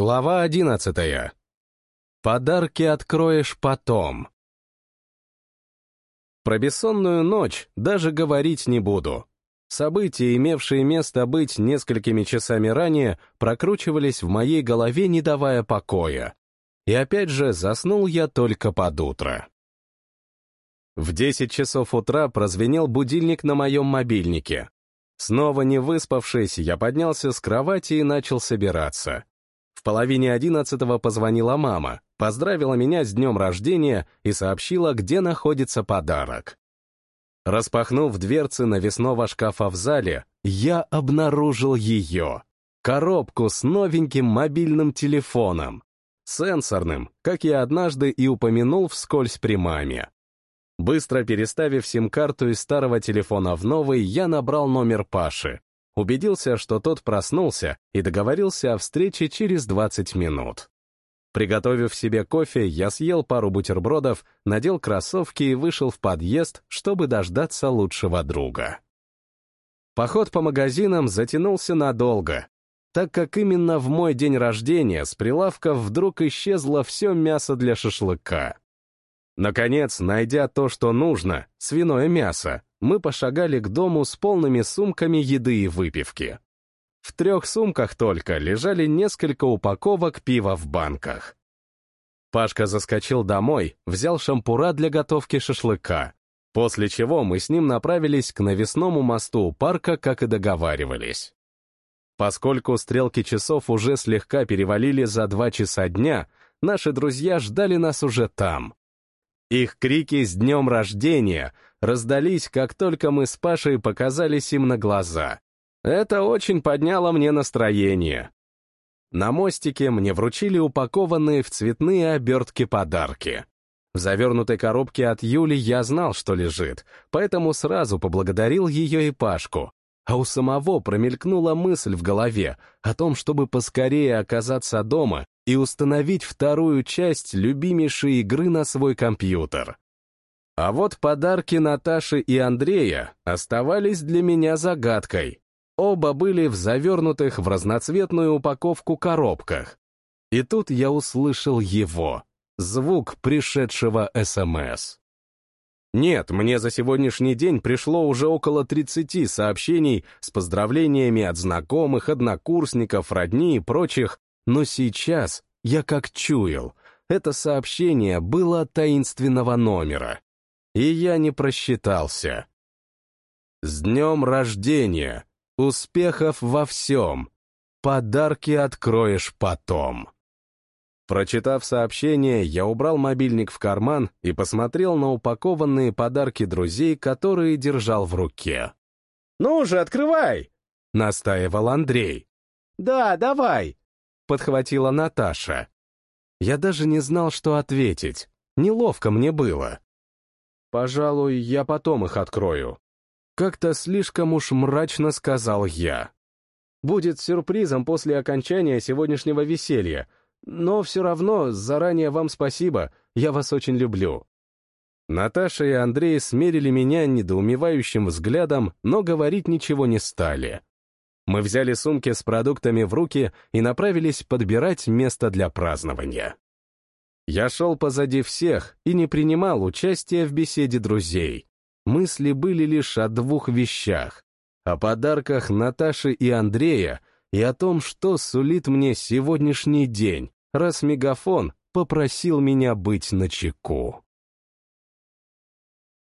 Глава одиннадцатая. Подарки откроешь потом. Про бессонную ночь даже говорить не буду. События, имевшие место быть несколькими часами ранее, прокручивались в моей голове, не давая покоя. И опять же, заснул я только под утро. В 10 часов утра прозвенел будильник на моем мобильнике. Снова не выспавшись, я поднялся с кровати и начал собираться. В половине одиннадцатого позвонила мама, поздравила меня с днем рождения и сообщила, где находится подарок. Распахнув дверцы навесного шкафа в зале, я обнаружил ее. Коробку с новеньким мобильным телефоном. Сенсорным, как я однажды и упомянул вскользь при маме. Быстро переставив сим-карту из старого телефона в новый, я набрал номер Паши убедился, что тот проснулся и договорился о встрече через 20 минут. Приготовив себе кофе, я съел пару бутербродов, надел кроссовки и вышел в подъезд, чтобы дождаться лучшего друга. Поход по магазинам затянулся надолго, так как именно в мой день рождения с прилавков вдруг исчезло все мясо для шашлыка. Наконец, найдя то, что нужно, свиное мясо, мы пошагали к дому с полными сумками еды и выпивки. В трех сумках только лежали несколько упаковок пива в банках. Пашка заскочил домой, взял шампура для готовки шашлыка, после чего мы с ним направились к навесному мосту у парка, как и договаривались. Поскольку стрелки часов уже слегка перевалили за два часа дня, наши друзья ждали нас уже там. Их крики «С днем рождения!» Раздались, как только мы с Пашей показались им на глаза. Это очень подняло мне настроение. На мостике мне вручили упакованные в цветные обертки подарки. В завернутой коробке от Юли я знал, что лежит, поэтому сразу поблагодарил ее и Пашку. А у самого промелькнула мысль в голове о том, чтобы поскорее оказаться дома и установить вторую часть любимейшей игры на свой компьютер. А вот подарки Наташи и Андрея оставались для меня загадкой. Оба были в завернутых в разноцветную упаковку коробках. И тут я услышал его, звук пришедшего СМС. Нет, мне за сегодняшний день пришло уже около 30 сообщений с поздравлениями от знакомых, однокурсников, родни и прочих, но сейчас я как чуял, это сообщение было от таинственного номера. И я не просчитался. С днем рождения! Успехов во всем! Подарки откроешь потом. Прочитав сообщение, я убрал мобильник в карман и посмотрел на упакованные подарки друзей, которые держал в руке. «Ну же, открывай!» — настаивал Андрей. «Да, давай!» подхватила Наташа. Я даже не знал, что ответить. Неловко мне было. Пожалуй, я потом их открою. Как-то слишком уж мрачно сказал я. Будет сюрпризом после окончания сегодняшнего веселья, но все равно заранее вам спасибо, я вас очень люблю. Наташа и Андрей смерили меня недоумевающим взглядом, но говорить ничего не стали. Мы взяли сумки с продуктами в руки и направились подбирать место для празднования. Я шел позади всех и не принимал участия в беседе друзей. Мысли были лишь о двух вещах — о подарках Наташи и Андрея и о том, что сулит мне сегодняшний день, раз Мегафон попросил меня быть начеку.